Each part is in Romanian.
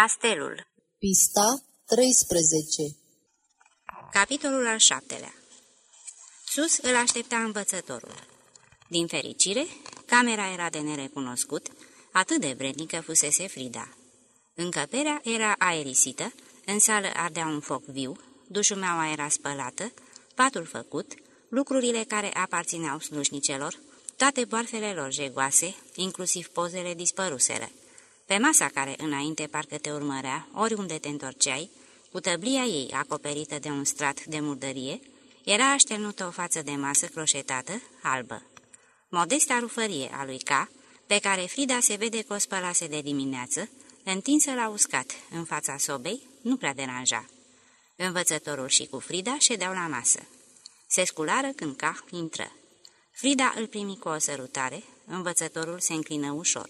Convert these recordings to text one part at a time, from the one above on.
Castelul Pista 13 Capitolul al șaptelea Sus îl aștepta învățătorul. Din fericire, camera era de nerecunoscut, atât de vrednică fusese Frida. Încăperea era aerisită, în sală ardea un foc viu, dușumeaua era spălată, patul făcut, lucrurile care aparțineau slujnicelor, toate boarfele lor jegoase, inclusiv pozele dispăruseră. Pe masa care înainte parcă te urmărea, oriunde te întorceai, cu tăblia ei acoperită de un strat de murdărie, era așternută o față de masă croșetată, albă. Modesta rufărie a lui K, pe care Frida se vede că o spălase de dimineață, întinsă la uscat în fața sobei, nu prea deranja. Învățătorul și cu Frida ședeau la masă. Se sculară când K intră. Frida îl primi cu o sărutare, învățătorul se înclină ușor.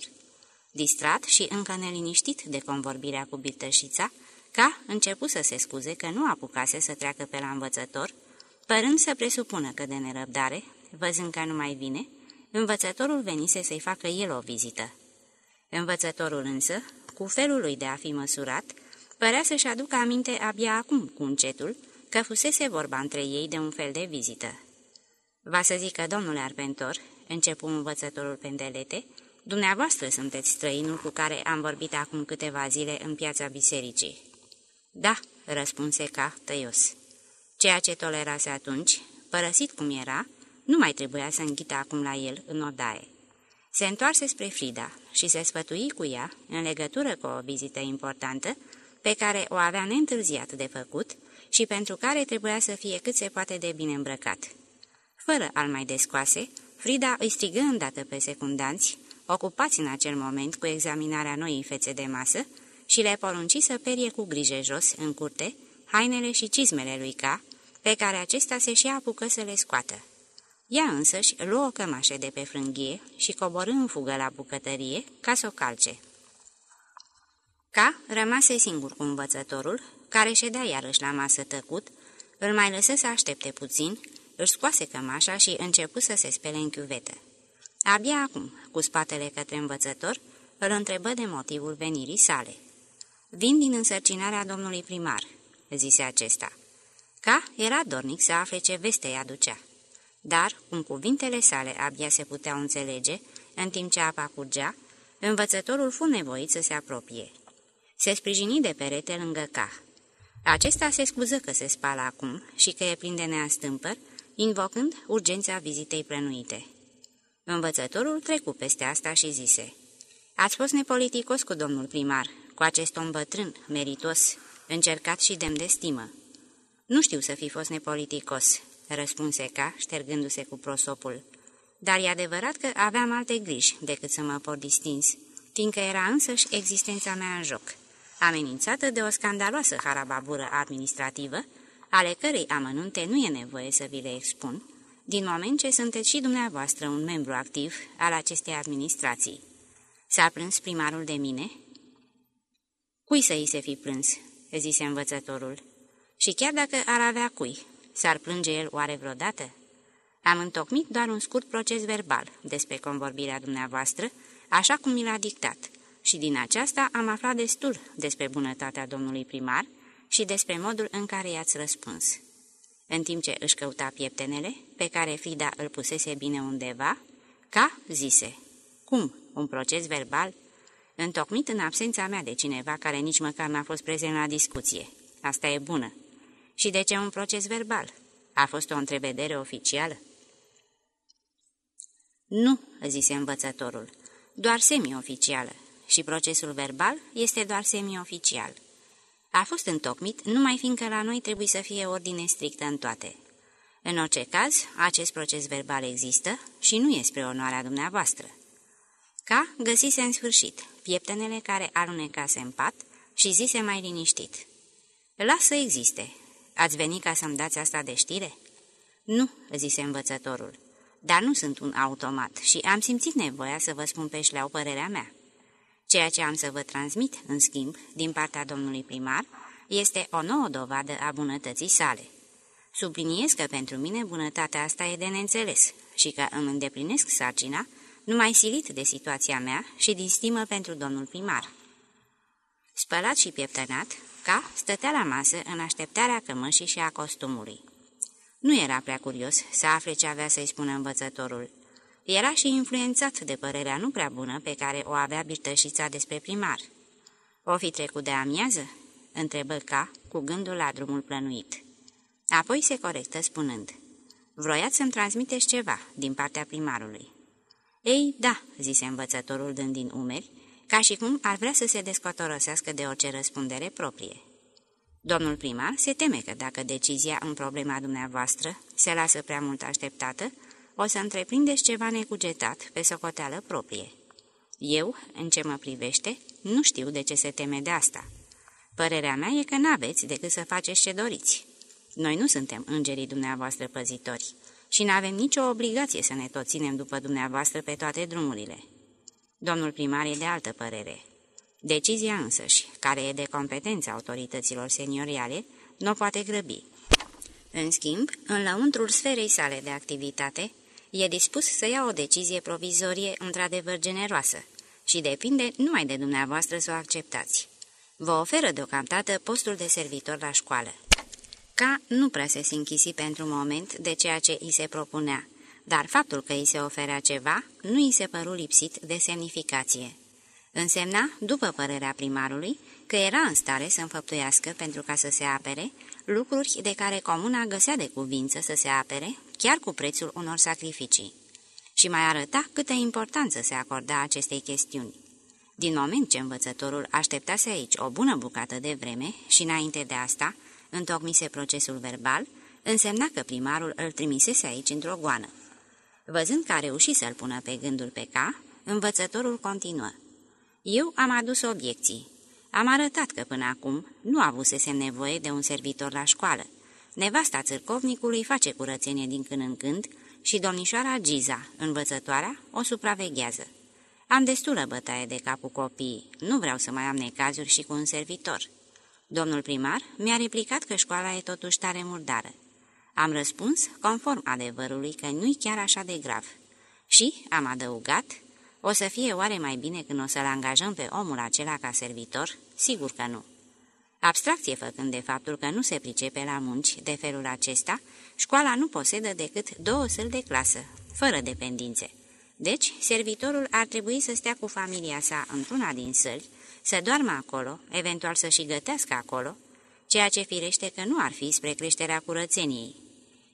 Distrat și încă neliniștit de convorbirea cu birtășița, ca început să se scuze că nu apucase să treacă pe la învățător, părând să presupună că de nerăbdare, văzând că nu mai vine, învățătorul venise să-i facă el o vizită. Învățătorul însă, cu felul lui de a fi măsurat, părea să-și aducă aminte abia acum cu încetul că fusese vorba între ei de un fel de vizită. Va să zică, domnule Arpentor, începu învățătorul pendelete, Dumneavoastră sunteți străinul cu care am vorbit acum câteva zile în piața bisericii. Da, răspunse ca tăios. Ceea ce tolerase atunci, părăsit cum era, nu mai trebuia să înghită acum la el în odaie. Se întoarse spre Frida și se sfătui cu ea în legătură cu o vizită importantă pe care o avea neîntârziat de făcut și pentru care trebuia să fie cât se poate de bine îmbrăcat. Fără al mai descoase, Frida îi strigă îndată pe secundanți ocupați în acel moment cu examinarea noii fețe de masă, și le porunci să perie cu grijă jos, în curte, hainele și cizmele lui Ca, pe care acesta se și apucă să le scoată. Ea însăși luă o cămașă de pe frânghie și coborâ în fugă la bucătărie ca să o calce. Ca rămase singur cu învățătorul, care ședea iarăși la masă tăcut, îl mai lăsă să aștepte puțin, își scoase cămașa și începu să se spele în chiuvetă. Abia acum, cu spatele către învățător, îl întrebă de motivul venirii sale. Vin din însărcinarea domnului primar," zise acesta. Ca era dornic să afle ce veste îi aducea. Dar, cum cuvintele sale abia se puteau înțelege, în timp ce apa curgea, învățătorul fu nevoit să se apropie. Se sprijini de perete lângă Ca. Acesta se scuză că se spală acum și că e plin de neastâmpăr, invocând urgența vizitei plănuite. Învățătorul trecu peste asta și zise, Ați fost nepoliticos cu domnul primar, cu acest om bătrân, meritos, încercat și demn de stimă." Nu știu să fi fost nepoliticos," răspunse ca, ștergându-se cu prosopul. Dar e adevărat că aveam alte griji decât să mă por distins, fiindcă era însăși existența mea în joc, amenințată de o scandaloasă harababură administrativă, ale cărei amănunte nu e nevoie să vi le expun, din moment ce sunteți și dumneavoastră un membru activ al acestei administrații. S-a plâns primarul de mine?" Cui să îi se fi plâns?" zise învățătorul. Și chiar dacă ar avea cui, s-ar plânge el oare vreodată?" Am întocmit doar un scurt proces verbal despre convorbirea dumneavoastră, așa cum mi l-a dictat, și din aceasta am aflat destul despre bunătatea domnului primar și despre modul în care i-ați răspuns. În timp ce își căuta pieptenele, pe care Frida îl pusese bine undeva, ca zise, Cum, un proces verbal?" Întocmit în absența mea de cineva care nici măcar n-a fost prezent la discuție. Asta e bună. Și de ce un proces verbal? A fost o întrevedere oficială? Nu, zise învățătorul, doar semi-oficială și procesul verbal este doar semi-oficial. A fost întocmit numai fiindcă la noi trebuie să fie ordine strictă în toate. În orice caz, acest proces verbal există și nu e spre onoarea dumneavoastră. Ca găsise în sfârșit pieptenele care alunecase în pat și zise mai liniștit. Lasă existe. Ați venit ca să-mi dați asta de știre?" Nu," zise învățătorul, dar nu sunt un automat și am simțit nevoia să vă spun pe șleau părerea mea. Ceea ce am să vă transmit, în schimb, din partea domnului primar, este o nouă dovadă a bunătății sale. Subliniez că pentru mine bunătatea asta e de neînțeles și că îmi îndeplinesc sarcina numai silit de situația mea și din stimă pentru domnul primar. Spălat și pieptănat, ca stătea la masă în așteptarea cămășii și a costumului. Nu era prea curios să afle ce avea să-i spună învățătorul. Era și influențat de părerea nu prea bună pe care o avea birtășița despre primar. O fi trecut de amiază? întrebă ca, cu gândul la drumul plănuit. Apoi se corectă spunând, Vroiați să-mi transmiteți ceva din partea primarului. Ei, da, zise învățătorul dând din umeri, ca și cum ar vrea să se descotorosească de orice răspundere proprie. Domnul primar se teme că dacă decizia în problema dumneavoastră se lasă prea mult așteptată, o să întreprindeți ceva necugetat pe socoteală proprie. Eu, în ce mă privește, nu știu de ce se teme de asta. Părerea mea e că n-aveți decât să faceți ce doriți. Noi nu suntem îngerii dumneavoastră păzitori și nu avem nicio obligație să ne tot ținem după dumneavoastră pe toate drumurile. Domnul primar e de altă părere. Decizia însăși, care e de competența autorităților senioriale, nu o poate grăbi. În schimb, în lăuntrul sferei sale de activitate, e dispus să ia o decizie provizorie într-adevăr generoasă și depinde numai de dumneavoastră să o acceptați. Vă oferă deocamdată postul de servitor la școală. Ca nu prea se închisi pentru moment de ceea ce îi se propunea, dar faptul că îi se oferea ceva nu îi se păru lipsit de semnificație. Însemna, după părerea primarului, că era în stare să înfăptuiască pentru ca să se apere lucruri de care comuna găsea de cuvință să se apere, chiar cu prețul unor sacrificii. Și mai arăta câtă importanță se acorda acestei chestiuni. Din moment ce învățătorul așteptase aici o bună bucată de vreme și înainte de asta, întocmise procesul verbal, însemna că primarul îl trimisese aici într-o goană. Văzând că a reușit să-l pună pe gândul pe ca, învățătorul continuă. Eu am adus obiecții. Am arătat că până acum nu avusesem nevoie de un servitor la școală. Nevasta țârcovnicului face curățenie din când în când și domnișoara Giza, învățătoarea, o supraveghează. Am destulă bătaie de cap cu copiii, nu vreau să mai am necazuri și cu un servitor. Domnul primar mi-a replicat că școala e totuși tare murdară. Am răspuns conform adevărului că nu-i chiar așa de grav. Și am adăugat, o să fie oare mai bine când o să-l angajăm pe omul acela ca servitor? Sigur că nu. Abstracție făcând de faptul că nu se pricepe la munci de felul acesta, școala nu posedă decât două săli de clasă, fără dependințe. Deci, servitorul ar trebui să stea cu familia sa într-una din săli, să doarmă acolo, eventual să și gătească acolo, ceea ce firește că nu ar fi spre creșterea curățeniei.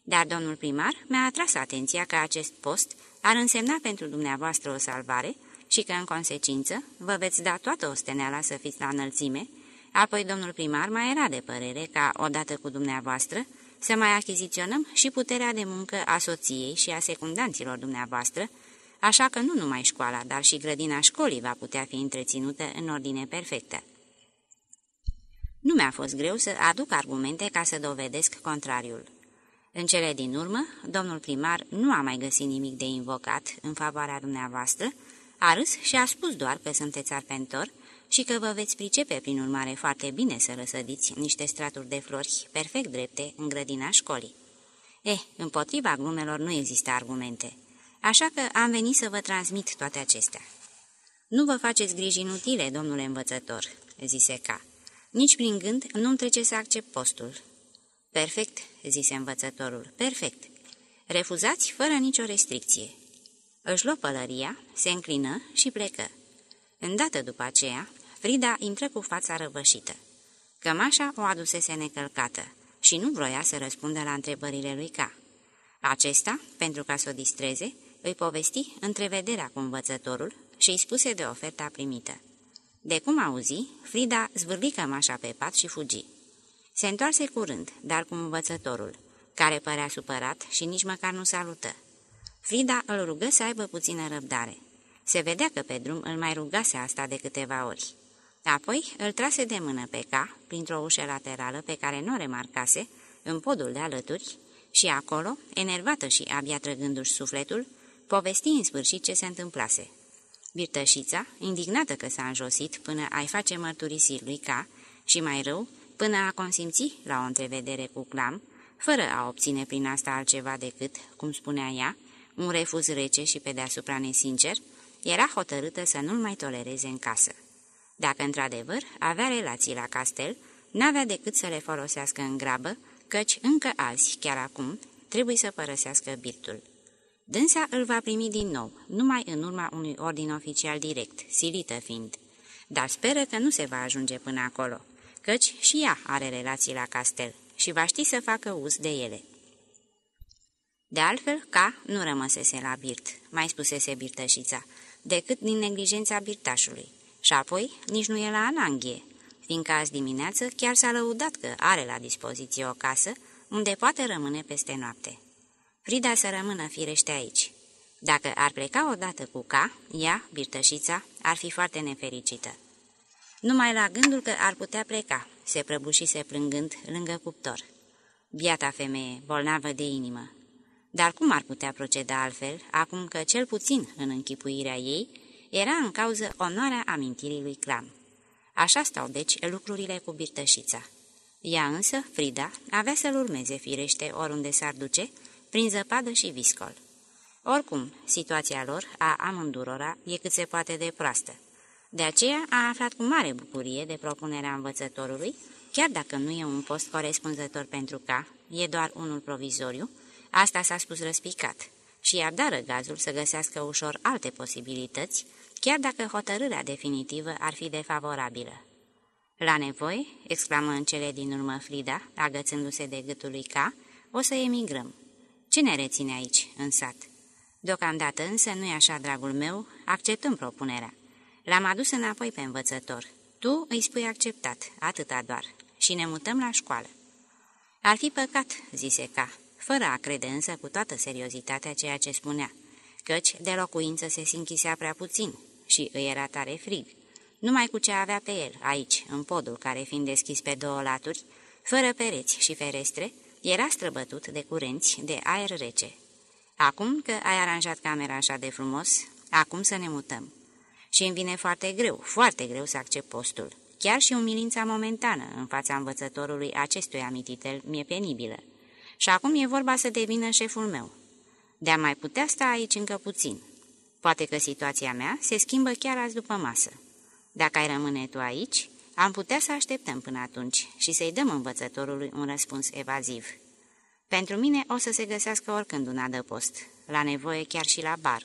Dar domnul primar mi-a atras atenția că acest post ar însemna pentru dumneavoastră o salvare și că, în consecință, vă veți da toată osteneala să fiți la înălțime, apoi domnul primar mai era de părere ca, odată cu dumneavoastră, să mai achiziționăm și puterea de muncă a soției și a secundanților dumneavoastră, așa că nu numai școala, dar și grădina școlii va putea fi întreținută în ordine perfectă. Nu mi-a fost greu să aduc argumente ca să dovedesc contrariul. În cele din urmă, domnul primar nu a mai găsit nimic de invocat în favoarea dumneavoastră, a râs și a spus doar că sunteți arpentor și că vă veți pricepe prin urmare foarte bine să răsădiți niște straturi de flori perfect drepte în grădina școlii. Eh, împotriva glumelor nu există argumente, așa că am venit să vă transmit toate acestea. Nu vă faceți griji inutile, domnule învățător, zise ca. Nici prin gând nu-mi trece să accept postul. Perfect, zise învățătorul, perfect. Refuzați fără nicio restricție. Își luă pălăria, se înclină și plecă. Îndată după aceea, Frida intră cu fața răvășită. Cămașa o adusese necălcată și nu vroia să răspundă la întrebările lui Ca. Acesta, pentru ca să o distreze, îi povesti întrevederea cu învățătorul și îi spuse de oferta primită. De cum auzi, Frida zvârli cămașa pe pat și fugi. Se întoarse curând, dar cu învățătorul, care părea supărat și nici măcar nu salută. Frida îl rugă să aibă puțină răbdare. Se vedea că pe drum îl mai rugase asta de câteva ori. Apoi îl trase de mână pe ca, printr-o ușă laterală pe care nu o remarcase, în podul de alături, și acolo, enervată și abia trăgându-și sufletul, povesti în sfârșit ce se întâmplase. Birtășița, indignată că s-a înjosit până ai face mărturisiri lui ca, și mai rău, până a consimți la o întrevedere cu clam, fără a obține prin asta altceva decât, cum spunea ea, un refuz rece și pe deasupra nesincer, era hotărâtă să nu-l mai tolereze în casă. Dacă într-adevăr avea relații la castel, n-avea decât să le folosească în grabă, căci încă azi, chiar acum, trebuie să părăsească birtul. Dânsa îl va primi din nou, numai în urma unui ordin oficial direct, silită fiind. Dar speră că nu se va ajunge până acolo, căci și ea are relații la castel și va ști să facă uz de ele. De altfel, ca nu rămăsese la birt, mai spusese birtășița, decât din neglijența birtașului. Și apoi nici nu e la ananghie, fiindcă azi dimineață chiar s-a lăudat că are la dispoziție o casă unde poate rămâne peste noapte. Frida să rămână firește aici. Dacă ar pleca odată cu ca, ea, birtășița, ar fi foarte nefericită. Numai la gândul că ar putea pleca, se prăbușise plângând lângă cuptor. Biata femeie, bolnavă de inimă. Dar cum ar putea proceda altfel, acum că, cel puțin în închipuirea ei, era în cauză onoarea amintirii lui Clam? Așa stau, deci, lucrurile cu birtășița. Ea însă, Frida, avea să-l urmeze firește oriunde s-ar duce, prin zăpadă și viscol. Oricum, situația lor, a amândurora, e cât se poate de proastă. De aceea a aflat cu mare bucurie de propunerea învățătorului, chiar dacă nu e un post corespunzător pentru ca, e doar unul provizoriu, asta s-a spus răspicat, și i-ar da răgazul să găsească ușor alte posibilități, chiar dacă hotărârea definitivă ar fi defavorabilă. La nevoie, exclamă în cele din urmă Frida, agățându-se de gâtul lui Ca, o să emigrăm. Ce ne reține aici, în sat? Deocamdată însă nu-i așa, dragul meu, acceptăm propunerea. L-am adus înapoi pe învățător. Tu îi spui acceptat, atâta doar, și ne mutăm la școală. Ar fi păcat, zise Ca, fără a crede însă cu toată seriozitatea ceea ce spunea, căci de locuință se sinchisea prea puțin și îi era tare frig. Numai cu ce avea pe el, aici, în podul care fiind deschis pe două laturi, fără pereți și ferestre, era străbătut de curenți de aer rece. Acum că ai aranjat camera așa de frumos, acum să ne mutăm. Și îmi vine foarte greu, foarte greu să accept postul. Chiar și umilința momentană în fața învățătorului acestui amititel mi-e penibilă. Și acum e vorba să devină șeful meu. De-a mai putea sta aici încă puțin. Poate că situația mea se schimbă chiar azi după masă. Dacă ai rămâne tu aici, am putea să așteptăm până atunci și să-i dăm învățătorului un răspuns evaziv. Pentru mine o să se găsească oricând un adăpost, la nevoie chiar și la bar.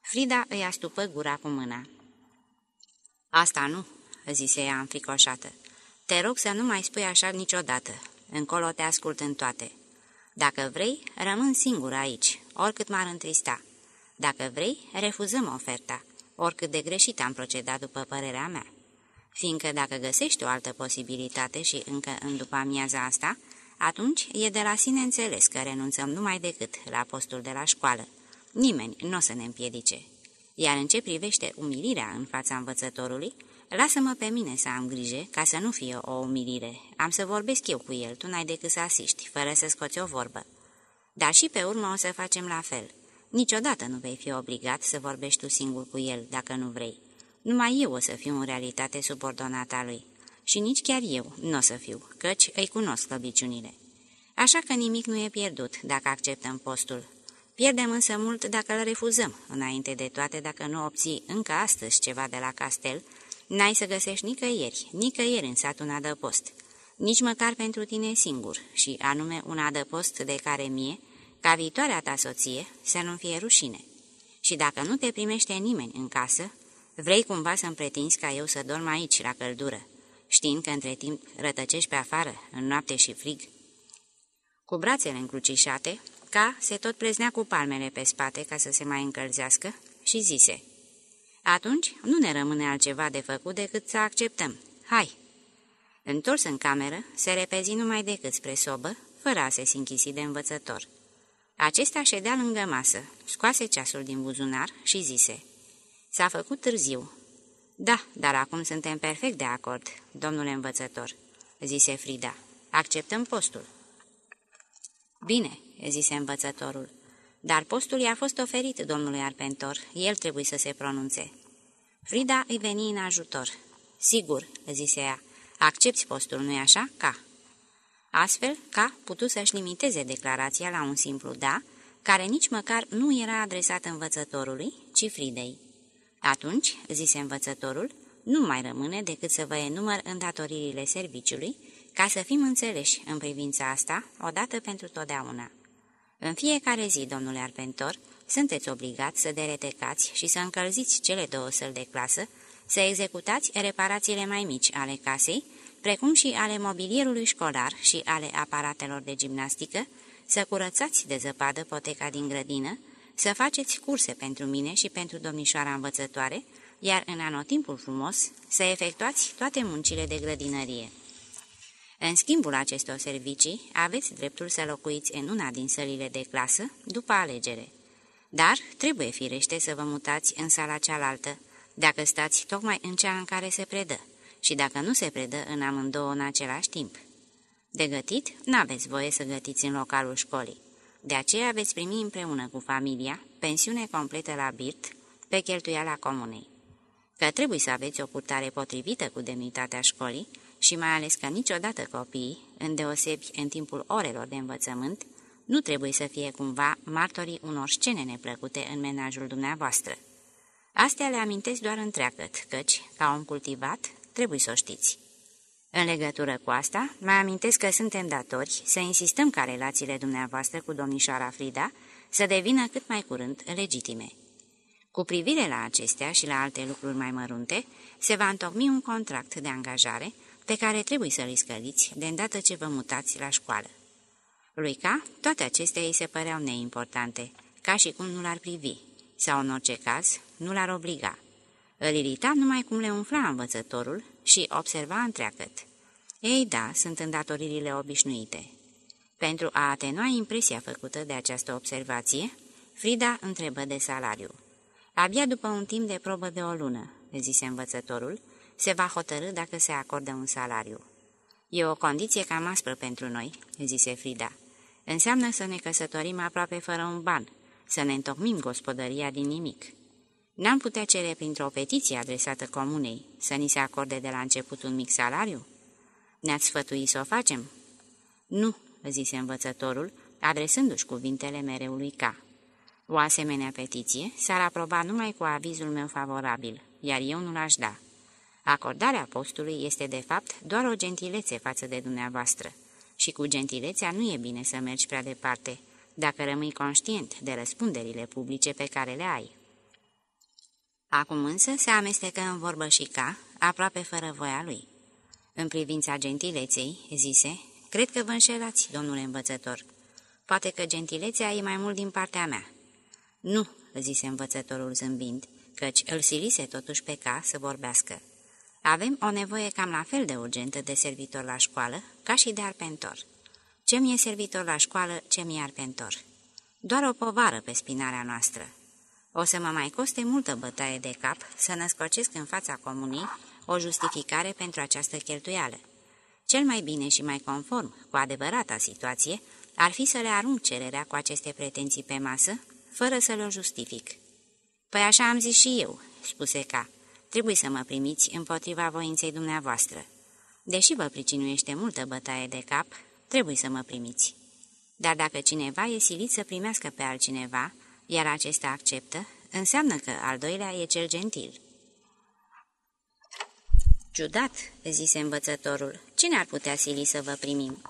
Frida îi astupă gura cu mâna. Asta nu, zise ea înfricoșată. Te rog să nu mai spui așa niciodată. Încolo te ascult în toate. Dacă vrei, rămân singur aici, oricât m-ar întrista. Dacă vrei, refuzăm oferta, oricât de greșit am procedat după părerea mea. Fiindcă dacă găsești o altă posibilitate și încă în după amiaza asta, atunci e de la sine înțeles că renunțăm numai decât la postul de la școală. Nimeni nu o să ne împiedice. Iar în ce privește umilirea în fața învățătorului, lasă-mă pe mine să am grijă ca să nu fie o umilire. Am să vorbesc eu cu el, tu n-ai decât să asiști, fără să scoți o vorbă. Dar și pe urmă o să facem la fel. Niciodată nu vei fi obligat să vorbești tu singur cu el, dacă nu vrei. Numai eu o să fiu în realitate subordonata lui. Și nici chiar eu nu o să fiu, căci îi cunosc slăbiciunile. Așa că nimic nu e pierdut dacă acceptăm postul. Pierdem însă mult dacă îl refuzăm, înainte de toate dacă nu obții încă astăzi ceva de la castel, n-ai să găsești nicăieri, nicăieri în sat un adăpost, nici măcar pentru tine singur, și anume un adăpost de care mie, ca viitoarea ta soție, să nu fie rușine. Și dacă nu te primește nimeni în casă, vrei cumva să-mi pretinzi ca eu să dorm aici, la căldură, știind că între timp rătăcești pe afară, în noapte și frig. Cu brațele încrucișate, ca se tot pleznea cu palmele pe spate ca să se mai încălzească și zise, Atunci nu ne rămâne altceva de făcut decât să acceptăm. Hai! Întors în cameră, se repezi numai decât spre sobă, fără a se sinchisi de învățător. Acesta ședea lângă masă, scoase ceasul din buzunar și zise, S-a făcut târziu, da, dar acum suntem perfect de acord, domnule învățător," zise Frida. Acceptăm postul." Bine," zise învățătorul, dar postul i-a fost oferit domnului Arpentor, el trebuie să se pronunțe." Frida îi veni în ajutor. Sigur," zise ea, accepti postul, nu-i așa? Ca." Astfel, ca putu să-și limiteze declarația la un simplu da, care nici măcar nu era adresat învățătorului, ci Fridei. Atunci, zise învățătorul, nu mai rămâne decât să vă enumăr îndatoririle serviciului, ca să fim înțeleși în privința asta, odată pentru totdeauna. În fiecare zi, domnule Arpentor, sunteți obligați să deretecați și să încălziți cele două săli de clasă, să executați reparațiile mai mici ale casei, precum și ale mobilierului școlar și ale aparatelor de gimnastică, să curățați de zăpadă poteca din grădină, să faceți curse pentru mine și pentru domnișoara învățătoare, iar în anotimpul frumos să efectuați toate muncile de grădinărie. În schimbul acestor servicii, aveți dreptul să locuiți în una din sălile de clasă după alegere. Dar trebuie firește să vă mutați în sala cealaltă, dacă stați tocmai în cea în care se predă și dacă nu se predă în amândouă în același timp. De gătit, n-aveți voie să gătiți în localul școlii. De aceea veți primi împreună cu familia pensiune completă la birt pe cheltuiala comunei. Că trebuie să aveți o purtare potrivită cu demnitatea școlii și mai ales că niciodată copiii, îndeosebi în timpul orelor de învățământ, nu trebuie să fie cumva martorii unor scene neplăcute în menajul dumneavoastră. Astea le amintesc doar întreagăt, căci, ca om cultivat, trebuie să o știți. În legătură cu asta, mai amintesc că suntem datori să insistăm ca relațiile dumneavoastră cu domnișoara Frida să devină cât mai curând legitime. Cu privire la acestea și la alte lucruri mai mărunte, se va întocmi un contract de angajare pe care trebuie să-l scăliți de îndată ce vă mutați la școală. Lui Ca, toate acestea îi se păreau neimportante, ca și cum nu l-ar privi, sau în orice caz, nu l-ar obliga. Îl irita numai cum le umfla învățătorul și observa întreagăt. Ei da, sunt îndatoririle obișnuite. Pentru a atenua impresia făcută de această observație, Frida întrebă de salariu. Abia după un timp de probă de o lună, zise învățătorul, se va hotărâ dacă se acordă un salariu. E o condiție cam aspră pentru noi, zise Frida. Înseamnă să ne căsătorim aproape fără un ban, să ne întocmim gospodăria din nimic. N-am putea cere printr-o petiție adresată comunei să ni se acorde de la început un mic salariu? Ne-ați sfătuit să o facem?" Nu," zise învățătorul, adresându-și cuvintele mereului ca. O asemenea petiție s-ar aproba numai cu avizul meu favorabil, iar eu nu l-aș da. Acordarea postului este, de fapt, doar o gentilețe față de dumneavoastră. Și cu gentilețea nu e bine să mergi prea departe, dacă rămâi conștient de răspunderile publice pe care le ai. Acum însă se amestecă în vorbă și ca, aproape fără voia lui. În privința gentileței, zise, cred că vă înșelați, domnule învățător. Poate că gentilețea e mai mult din partea mea. Nu, zise învățătorul zâmbind, căci îl silise totuși pe ca să vorbească. Avem o nevoie cam la fel de urgentă de servitor la școală ca și de arpentor. Ce mi-e servitor la școală, ce mi-e arpentor? Doar o povară pe spinarea noastră. O să mă mai coste multă bătaie de cap să născocesc în fața comunii o justificare pentru această cheltuială. Cel mai bine și mai conform cu adevărata situație ar fi să le arunc cererea cu aceste pretenții pe masă, fără să le justific. Păi așa am zis și eu, spuse ca. Trebuie să mă primiți împotriva voinței dumneavoastră. Deși vă pricinuiește multă bătaie de cap, trebuie să mă primiți. Dar dacă cineva e silit să primească pe altcineva, iar acesta acceptă, înseamnă că al doilea e cel gentil. Ciudat, zise învățătorul, cine ar putea sili să vă primim?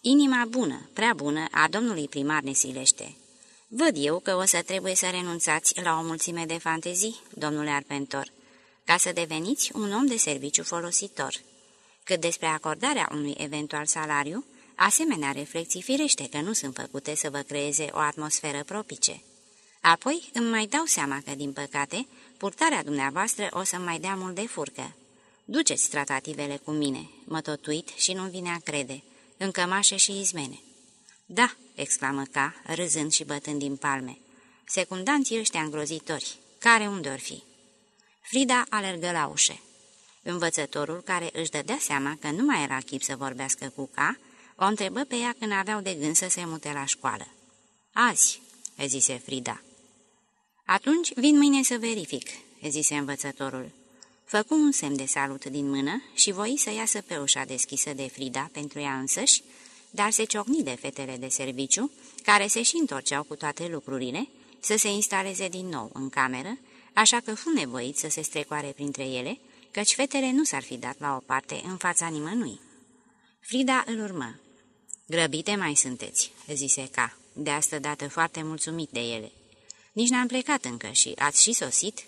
Inima bună, prea bună, a domnului primar ne silește. Văd eu că o să trebuie să renunțați la o mulțime de fantezii, domnule Arpentor, ca să deveniți un om de serviciu folositor. Cât despre acordarea unui eventual salariu, asemenea reflexii firește că nu sunt făcute să vă creeze o atmosferă propice. Apoi îmi mai dau seama că, din păcate, purtarea dumneavoastră o să mai dea mult de furcă. Duceți tratativele cu mine, mă totuit și nu vine a crede, în cămașă și izmene. Da, exclamă ca, râzând și bătând din palme. Secundanții ăștia îngrozitori, care unde or fi? Frida alergă la ușe. Învățătorul, care își dădea seama că nu mai era chip să vorbească cu ca, o întrebă pe ea când aveau de gând să se mute la școală. Azi, zise Frida. Atunci vin mâine să verific, zise învățătorul. Făcu un semn de salut din mână și voi să iasă pe ușa deschisă de Frida pentru ea însăși, dar se ciocni de fetele de serviciu, care se și întorceau cu toate lucrurile, să se instaleze din nou în cameră, așa că fu nevoit să se strecoare printre ele, căci fetele nu s-ar fi dat la o parte în fața nimănui. Frida îl urmă. Grăbite mai sunteți," zise ca, de asta dată foarte mulțumit de ele. Nici n-am plecat încă și ați și sosit?"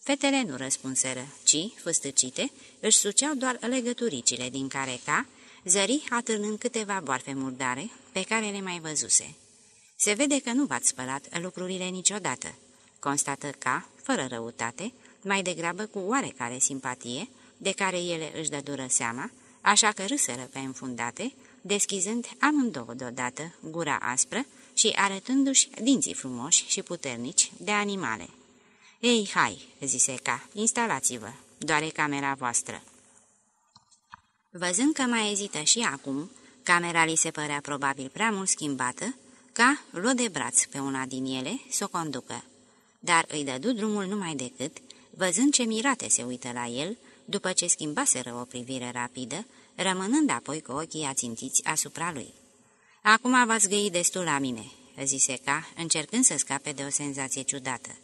Fetele nu răspunseră, ci, fâstăcite, își suceau doar legăturicile din care ca, zări atârnând câteva boarfe murdare pe care le mai văzuse. Se vede că nu v-ați spălat lucrurile niciodată, constată ca, fără răutate, mai degrabă cu oarecare simpatie, de care ele își dă dură seama, așa că râsără pe înfundate, deschizând amândouă deodată gura aspră și arătându-și dinții frumoși și puternici de animale. Ei, hai," zise ca, instalați-vă, doare camera voastră." Văzând că mai ezită și acum, camera li se părea probabil prea mult schimbată, ca luă de braț pe una din ele să o conducă. Dar îi dădu drumul numai decât, văzând ce mirate se uită la el, după ce schimbaseră o privire rapidă, rămânând apoi cu ochii ațintiți asupra lui. Acum v-ați găit destul la mine," zise ca, încercând să scape de o senzație ciudată.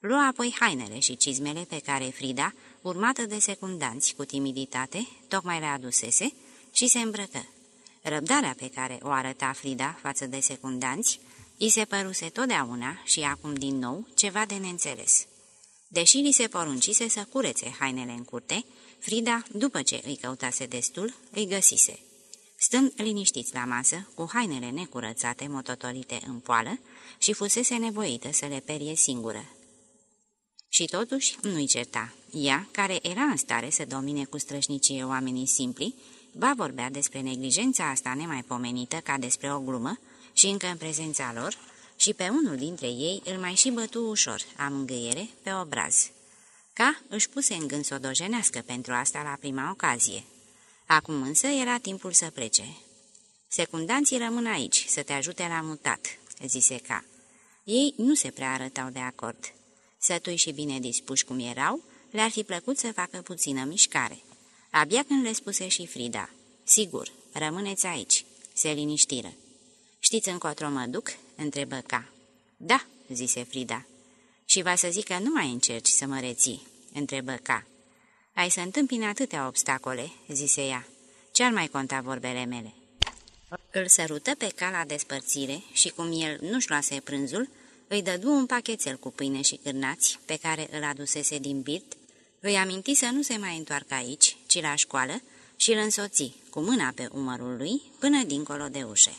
Lua apoi hainele și cizmele pe care Frida, urmată de secundanți cu timiditate, tocmai le adusese și se îmbrăcă. Răbdarea pe care o arăta Frida față de secundanți, îi se păruse totdeauna și acum din nou ceva de neînțeles. Deși li se poruncise să curețe hainele în curte, Frida, după ce îi căutase destul, îi găsise. Stând liniștiți la masă, cu hainele necurățate mototolite în poală și fusese nevoită să le perie singură. Și totuși nu-i certa. Ea, care era în stare să domine cu strășnicie oamenii simpli, ba vorbea despre neglijența asta nemaipomenită ca despre o glumă și încă în prezența lor, și pe unul dintre ei îl mai și bătu ușor, a mângâiere, pe obraz. Ca își puse în gând să o dojenească pentru asta la prima ocazie. Acum însă era timpul să plece. Secundanții rămân aici, să te ajute la mutat," zise Ca. Ei nu se prea arătau de acord. Sătui și bine dispuși cum erau, le-ar fi plăcut să facă puțină mișcare. Abia când le spuse și Frida, Sigur, rămâneți aici," se liniștiră. Știți încotro mă duc?" întrebă Ca. Da," zise Frida. Și va să zic că nu mai încerci să mă reții?" întrebă Ca. Ai să întâmpini atâtea obstacole," zise ea. Ce-ar mai conta vorbele mele?" Îl sărută pe Ca la despărțire și cum el nu-și luase prânzul, îi dădu un pachetel cu pâine și cârnați pe care îl adusese din birt, îi aminti să nu se mai întoarcă aici, ci la școală, și îl însoți cu mâna pe umărul lui până dincolo de ușe.